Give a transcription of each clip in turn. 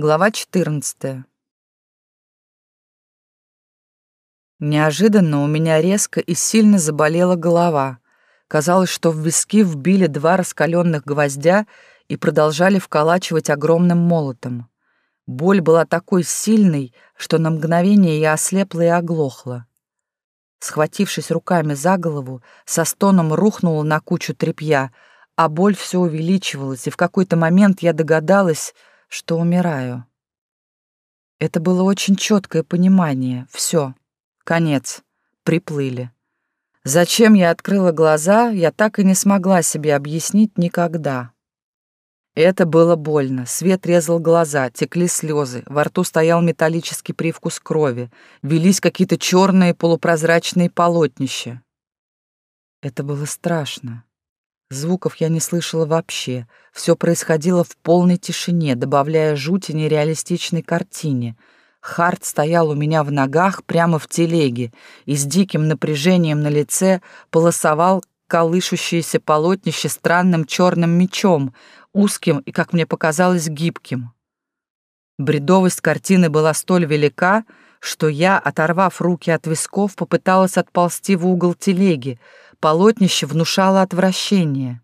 Глава 14. Неожиданно у меня резко и сильно заболела голова. Казалось, что в виски вбили два раскаленных гвоздя и продолжали вколачивать огромным молотом. Боль была такой сильной, что на мгновение я ослепла и оглохла. Схватившись руками за голову, со стоном рухнула на кучу тряпья, а боль все увеличивалась, и в какой-то момент я догадалась, что умираю. Это было очень четкое понимание. Все, конец, приплыли. Зачем я открыла глаза, я так и не смогла себе объяснить никогда. Это было больно. Свет резал глаза, текли слезы, во рту стоял металлический привкус крови, велись какие-то черные полупрозрачные полотнища. Это было страшно. Звуков я не слышала вообще. Все происходило в полной тишине, добавляя жути нереалистичной картине. Харт стоял у меня в ногах прямо в телеге и с диким напряжением на лице полосовал колышущееся полотнище странным черным мечом, узким и, как мне показалось, гибким. Бредовость картины была столь велика, что я, оторвав руки от висков, попыталась отползти в угол телеги, Полотнище внушало отвращение.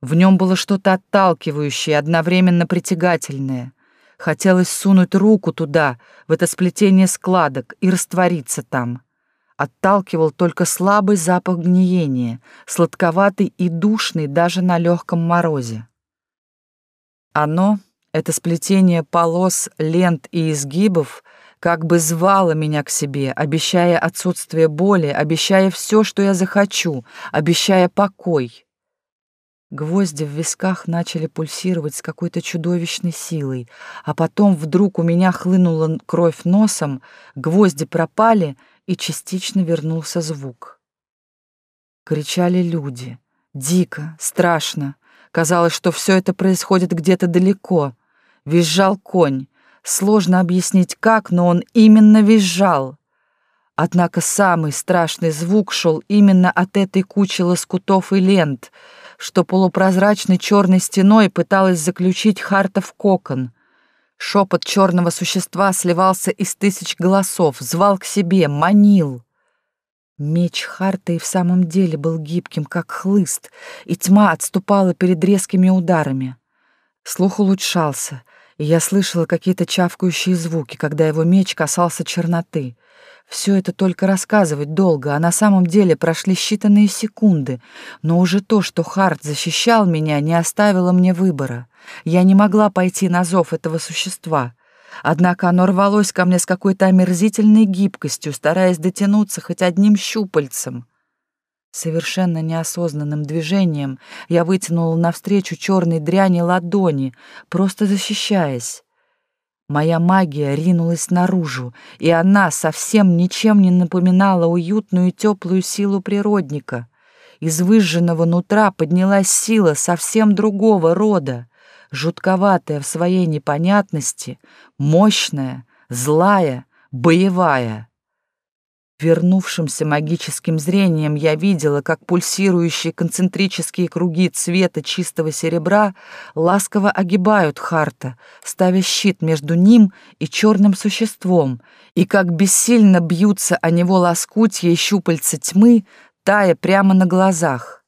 В нем было что-то отталкивающее, одновременно притягательное. Хотелось сунуть руку туда, в это сплетение складок, и раствориться там. Отталкивал только слабый запах гниения, сладковатый и душный даже на легком морозе. Оно, это сплетение полос, лент и изгибов, как бы звала меня к себе, обещая отсутствие боли, обещая все, что я захочу, обещая покой. Гвозди в висках начали пульсировать с какой-то чудовищной силой, а потом вдруг у меня хлынула кровь носом, гвозди пропали, и частично вернулся звук. Кричали люди. Дико, страшно. Казалось, что все это происходит где-то далеко. Визжал конь. Сложно объяснить как, но он именно визжал. Однако самый страшный звук шел именно от этой кучи лоскутов и лент, что полупрозрачной черной стеной пыталась заключить Харта в кокон. Шепот черного существа сливался из тысяч голосов, звал к себе, манил. Меч Харта и в самом деле был гибким, как хлыст, и тьма отступала перед резкими ударами. Слух улучшался — я слышала какие-то чавкающие звуки, когда его меч касался черноты. Все это только рассказывать долго, а на самом деле прошли считанные секунды, но уже то, что Харт защищал меня, не оставило мне выбора. Я не могла пойти на зов этого существа. Однако оно рвалось ко мне с какой-то омерзительной гибкостью, стараясь дотянуться хоть одним щупальцем. Совершенно неосознанным движением я вытянула навстречу черной дряни ладони, просто защищаясь. Моя магия ринулась наружу, и она совсем ничем не напоминала уютную и теплую силу природника. Из выжженного нутра поднялась сила совсем другого рода, жутковатая в своей непонятности, мощная, злая, боевая. Вернувшимся магическим зрением я видела, как пульсирующие концентрические круги цвета чистого серебра ласково огибают Харта, ставя щит между ним и черным существом, и как бессильно бьются о него лоскутья и щупальца тьмы, тая прямо на глазах.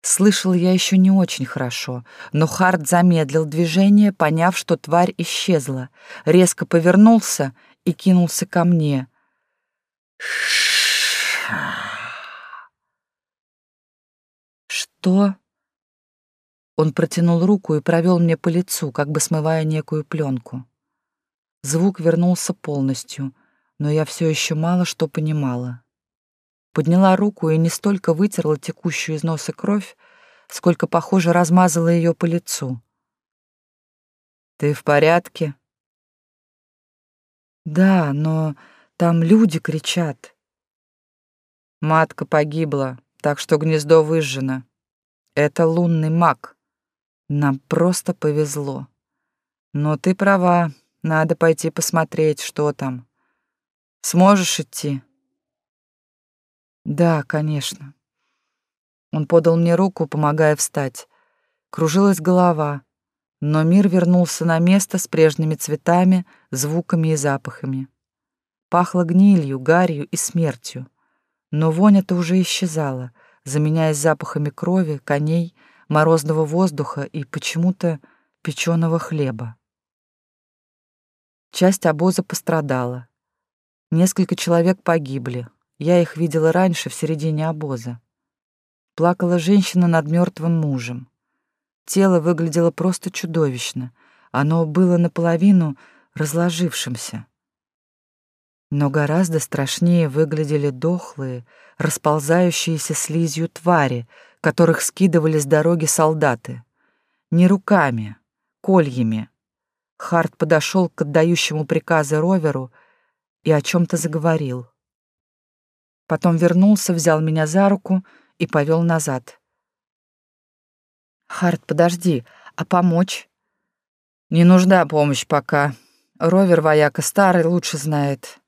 Слышал я еще не очень хорошо, но Харт замедлил движение, поняв, что тварь исчезла, резко повернулся и кинулся ко мне — что? Он протянул руку и провел мне по лицу, как бы смывая некую пленку. Звук вернулся полностью, но я все еще мало что понимала. Подняла руку и не столько вытерла текущую из носа кровь, сколько, похоже, размазала ее по лицу. «Ты в порядке?» «Да, но там люди кричат». «Матка погибла, так что гнездо выжжено. Это лунный маг. Нам просто повезло. Но ты права, надо пойти посмотреть, что там. Сможешь идти? Да, конечно. Он подал мне руку, помогая встать. Кружилась голова, но мир вернулся на место с прежними цветами, звуками и запахами. Пахло гнилью, гарью и смертью. Но вонь-то уже исчезала, заменяясь запахами крови, коней, морозного воздуха и почему-то печеного хлеба. Часть обоза пострадала. Несколько человек погибли. Я их видела раньше, в середине обоза. Плакала женщина над мертвым мужем. Тело выглядело просто чудовищно. Оно было наполовину разложившимся. Но гораздо страшнее выглядели дохлые, расползающиеся слизью твари, которых скидывали с дороги солдаты. Не руками, кольями. Харт подошел к отдающему приказы роверу и о чем-то заговорил. Потом вернулся, взял меня за руку и повел назад. «Харт, подожди, а помочь?» «Не нужна помощь пока. Ровер вояка старый лучше знает.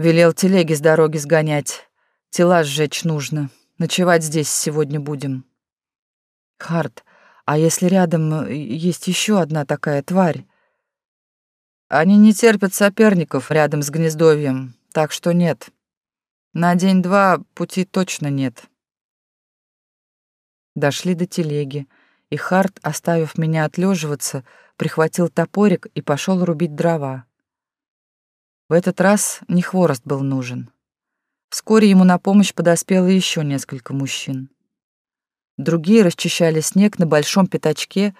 Велел телеги с дороги сгонять. Тела сжечь нужно. Ночевать здесь сегодня будем». «Харт, а если рядом э, есть еще одна такая тварь?» «Они не терпят соперников рядом с гнездовьем, так что нет. На день-два пути точно нет». Дошли до телеги и Харт, оставив меня отлеживаться, прихватил топорик и пошел рубить дрова. В этот раз не хворост был нужен. Вскоре ему на помощь подоспело еще несколько мужчин. Другие расчищали снег на большом пятачке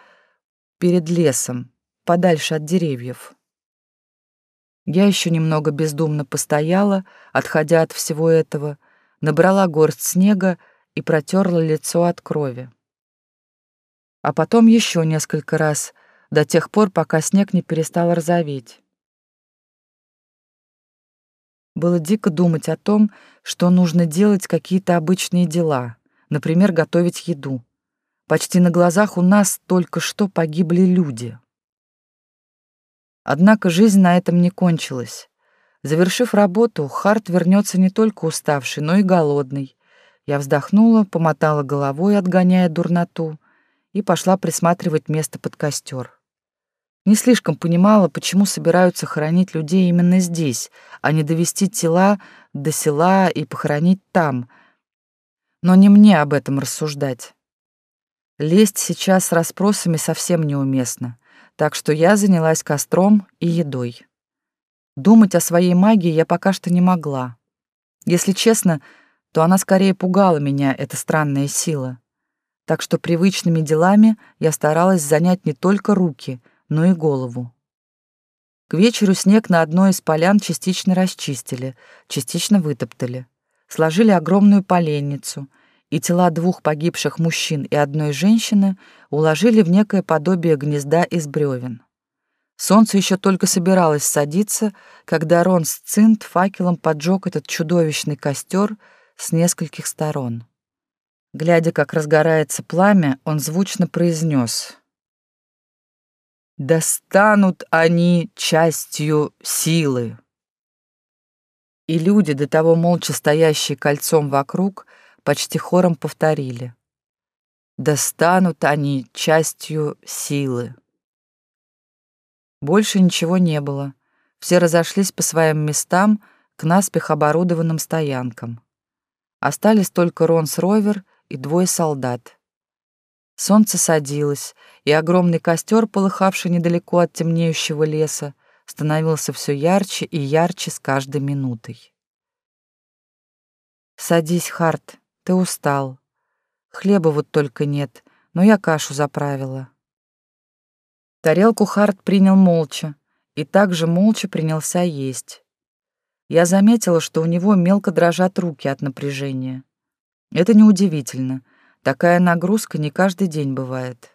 перед лесом, подальше от деревьев. Я еще немного бездумно постояла, отходя от всего этого, набрала горсть снега и протерла лицо от крови а потом еще несколько раз, до тех пор, пока снег не перестал розоветь. Было дико думать о том, что нужно делать какие-то обычные дела, например, готовить еду. Почти на глазах у нас только что погибли люди. Однако жизнь на этом не кончилась. Завершив работу, Харт вернется не только уставший, но и голодный. Я вздохнула, помотала головой, отгоняя дурноту, и пошла присматривать место под костер. Не слишком понимала, почему собираются хоронить людей именно здесь, а не довести тела до села и похоронить там. Но не мне об этом рассуждать. Лезть сейчас с расспросами совсем неуместно, так что я занялась костром и едой. Думать о своей магии я пока что не могла. Если честно, то она скорее пугала меня, эта странная сила так что привычными делами я старалась занять не только руки, но и голову. К вечеру снег на одной из полян частично расчистили, частично вытоптали. Сложили огромную поленницу, и тела двух погибших мужчин и одной женщины уложили в некое подобие гнезда из бревен. Солнце еще только собиралось садиться, когда Рон с Цинт факелом поджег этот чудовищный костер с нескольких сторон. Глядя, как разгорается пламя, он звучно произнес. «Достанут они частью силы». И люди, до того молча стоящие кольцом вокруг, почти хором повторили. «Достанут они частью силы». Больше ничего не было. Все разошлись по своим местам к наспех оборудованным стоянкам. Остались только Ронс Ровер и двое солдат. Солнце садилось, и огромный костер, полыхавший недалеко от темнеющего леса, становился все ярче и ярче с каждой минутой. «Садись, Харт, ты устал. Хлеба вот только нет, но я кашу заправила». Тарелку Харт принял молча и также молча принялся есть. Я заметила, что у него мелко дрожат руки от напряжения. Это неудивительно. Такая нагрузка не каждый день бывает.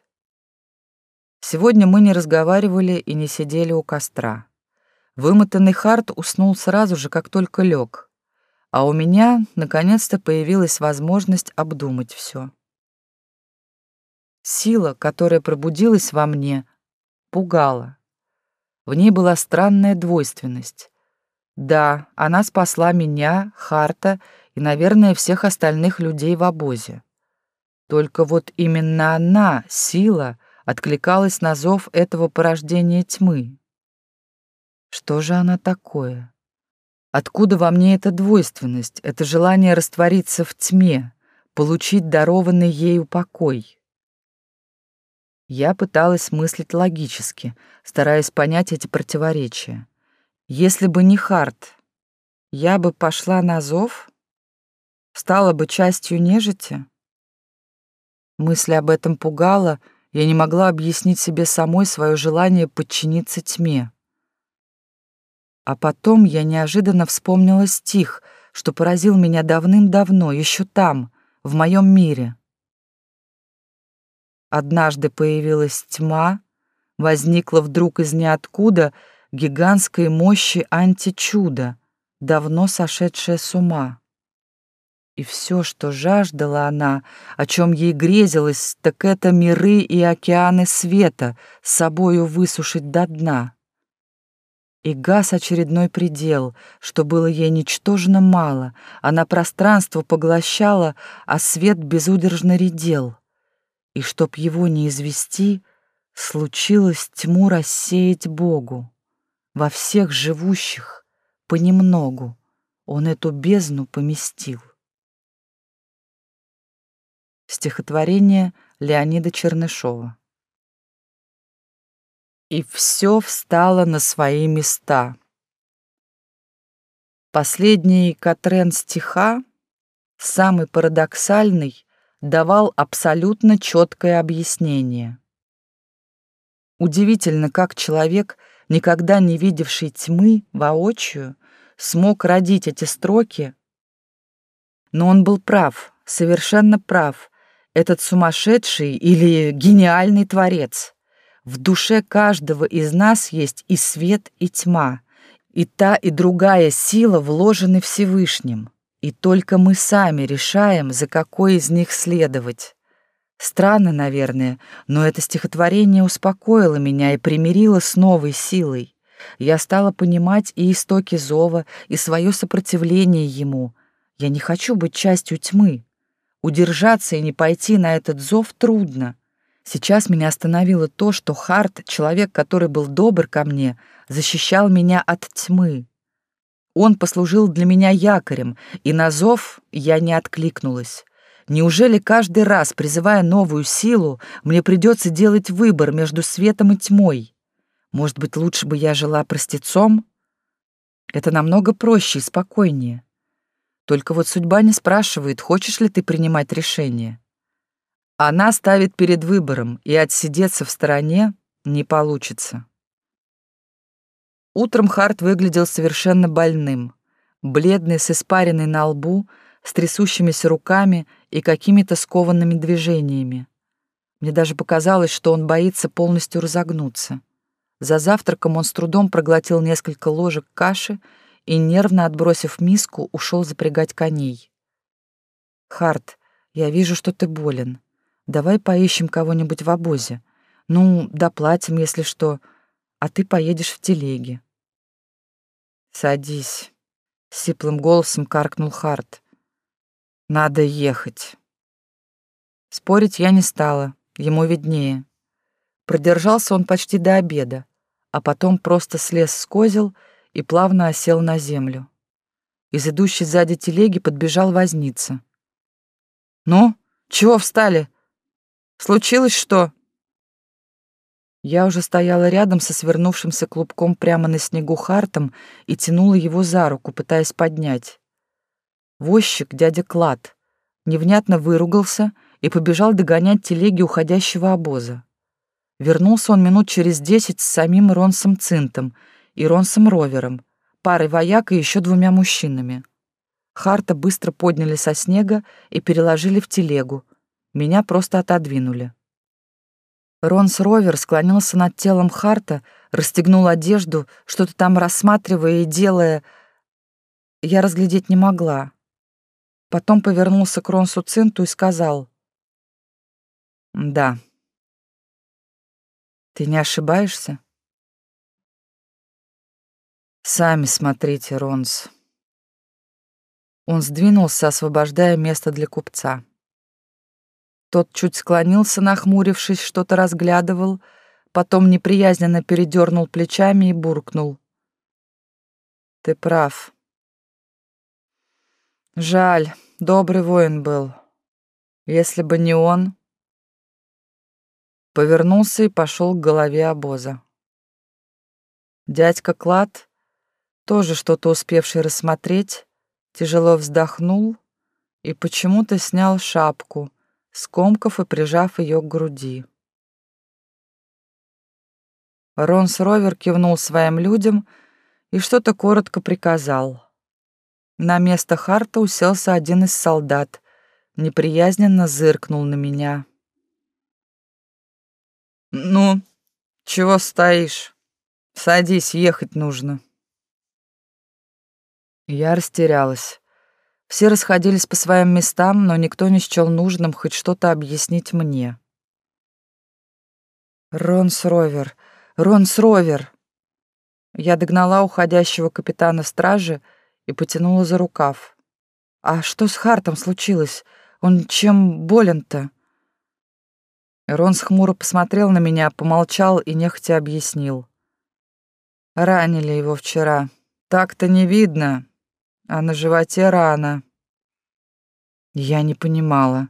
Сегодня мы не разговаривали и не сидели у костра. Вымотанный Харт уснул сразу же, как только лег, а у меня наконец-то появилась возможность обдумать все. Сила, которая пробудилась во мне, пугала. В ней была странная двойственность. Да, она спасла меня, Харта и, наверное, всех остальных людей в обозе. Только вот именно она, сила, откликалась на зов этого порождения тьмы. Что же она такое? Откуда во мне эта двойственность, это желание раствориться в тьме, получить дарованный ею покой? Я пыталась мыслить логически, стараясь понять эти противоречия. Если бы не Харт, я бы пошла на зов? Стала бы частью нежити? Мысль об этом пугала, я не могла объяснить себе самой свое желание подчиниться тьме. А потом я неожиданно вспомнила стих, что поразил меня давным-давно, еще там, в моем мире. Однажды появилась тьма, возникла вдруг из ниоткуда гигантской мощи античуда, давно сошедшая с ума. И все, что жаждала она, о чем ей грезилось, так это миры и океаны света собою высушить до дна и газ очередной предел, что было ей ничтожно мало, она пространство поглощала, а свет безудержно редел. И чтоб его не извести, случилось тьму рассеять Богу. Во всех живущих понемногу он эту бездну поместил. Стихотворение Леонида Чернышова и все встало на свои места. Последний Катрен стиха, самый парадоксальный, давал абсолютно четкое объяснение. Удивительно, как человек, никогда не видевший тьмы воочию, смог родить эти строки. Но он был прав, совершенно прав, этот сумасшедший или гениальный творец. В душе каждого из нас есть и свет, и тьма, и та, и другая сила вложены Всевышним, и только мы сами решаем, за какой из них следовать. Странно, наверное, но это стихотворение успокоило меня и примирило с новой силой. Я стала понимать и истоки зова, и свое сопротивление ему. Я не хочу быть частью тьмы. Удержаться и не пойти на этот зов трудно. Сейчас меня остановило то, что Харт, человек, который был добр ко мне, защищал меня от тьмы. Он послужил для меня якорем, и на зов я не откликнулась. Неужели каждый раз, призывая новую силу, мне придется делать выбор между светом и тьмой? Может быть, лучше бы я жила простецом? Это намного проще и спокойнее. Только вот судьба не спрашивает, хочешь ли ты принимать решение. Она ставит перед выбором, и отсидеться в стороне не получится. Утром Харт выглядел совершенно больным, бледный, с испаренной на лбу, с трясущимися руками и какими-то скованными движениями. Мне даже показалось, что он боится полностью разогнуться. За завтраком он с трудом проглотил несколько ложек каши и, нервно отбросив миску, ушел запрягать коней. «Харт, я вижу, что ты болен. Давай поищем кого-нибудь в обозе. Ну, доплатим, если что, а ты поедешь в телеге. Садись, сиплым голосом каркнул Харт. Надо ехать. Спорить я не стала, ему виднее. Продержался он почти до обеда, а потом просто слез с козел и плавно осел на землю. Из идущей сзади телеги подбежал возница. «Ну, чего встали? Случилось что?» Я уже стояла рядом со свернувшимся клубком прямо на снегу Хартом и тянула его за руку, пытаясь поднять. Возчик, дядя Клад, невнятно выругался и побежал догонять телеги уходящего обоза. Вернулся он минут через десять с самим Ронсом Цинтом и Ронсом Ровером, парой вояк и еще двумя мужчинами. Харта быстро подняли со снега и переложили в телегу, меня просто отодвинули. Ронс Ровер склонился над телом Харта, расстегнул одежду, что-то там рассматривая и делая. Я разглядеть не могла. Потом повернулся к Ронсу Цинту и сказал. «Да». «Ты не ошибаешься?» «Сами смотрите, Ронс». Он сдвинулся, освобождая место для купца. Тот чуть склонился, нахмурившись, что-то разглядывал, потом неприязненно передернул плечами и буркнул. «Ты прав. Жаль, добрый воин был. Если бы не он...» Повернулся и пошел к голове обоза. Дядька Клад, тоже что-то успевший рассмотреть, тяжело вздохнул и почему-то снял шапку, скомкав и прижав ее к груди. Ронс Ровер кивнул своим людям и что-то коротко приказал. На место Харта уселся один из солдат, неприязненно зыркнул на меня. «Ну, чего стоишь? Садись, ехать нужно». Я растерялась. Все расходились по своим местам, но никто не счел нужным хоть что-то объяснить мне. «Ронс Ровер! Ронс Ровер!» Я догнала уходящего капитана стражи и потянула за рукав. «А что с Хартом случилось? Он чем болен-то?» Ронс хмуро посмотрел на меня, помолчал и нехотя объяснил. «Ранили его вчера. Так-то не видно, а на животе рана. Я не понимала.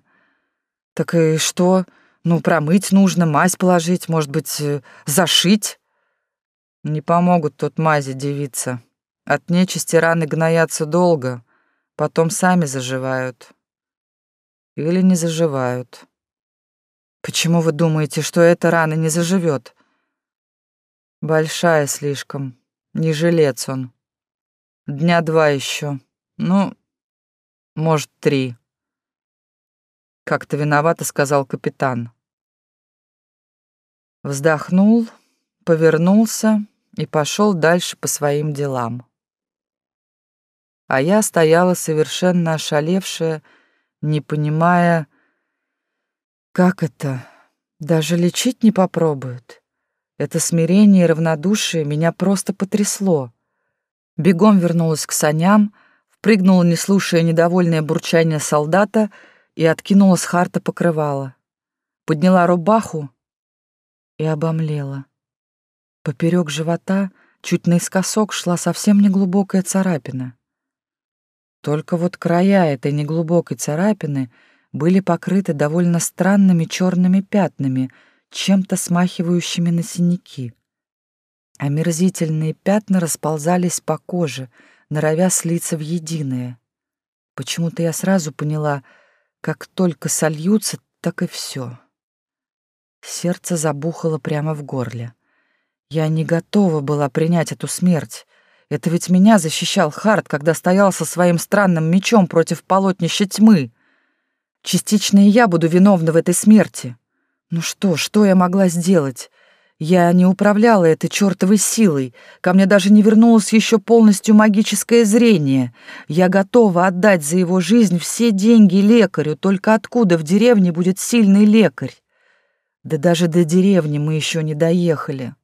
Так и что? Ну, промыть нужно, мазь положить, может быть, э, зашить? Не помогут тут мази девица. От нечисти раны гноятся долго, потом сами заживают. Или не заживают. Почему вы думаете, что эта рана не заживет? Большая слишком, не жилец он. Дня два еще. Ну, может, три. Как-то виновато сказал капитан. Вздохнул, повернулся и пошел дальше по своим делам. А я стояла совершенно ошалевшая, не понимая, как это, даже лечить не попробуют. Это смирение и равнодушие меня просто потрясло. Бегом вернулась к саням, впрыгнула, не слушая недовольное бурчание солдата, и откинула с харта покрывало. Подняла рубаху и обомлела. Поперек живота, чуть наискосок, шла совсем неглубокая царапина. Только вот края этой неглубокой царапины были покрыты довольно странными черными пятнами, чем-то смахивающими на синяки. Омерзительные пятна расползались по коже, норовя слиться в единое. Почему-то я сразу поняла, как только сольются, так и все. Сердце забухало прямо в горле. Я не готова была принять эту смерть. Это ведь меня защищал Харт, когда стоял со своим странным мечом против полотнища тьмы. Частично и я буду виновна в этой смерти. Ну что, что я могла сделать? Я не управляла этой чертовой силой. Ко мне даже не вернулось еще полностью магическое зрение. Я готова отдать за его жизнь все деньги лекарю, только откуда в деревне будет сильный лекарь? Да даже до деревни мы еще не доехали.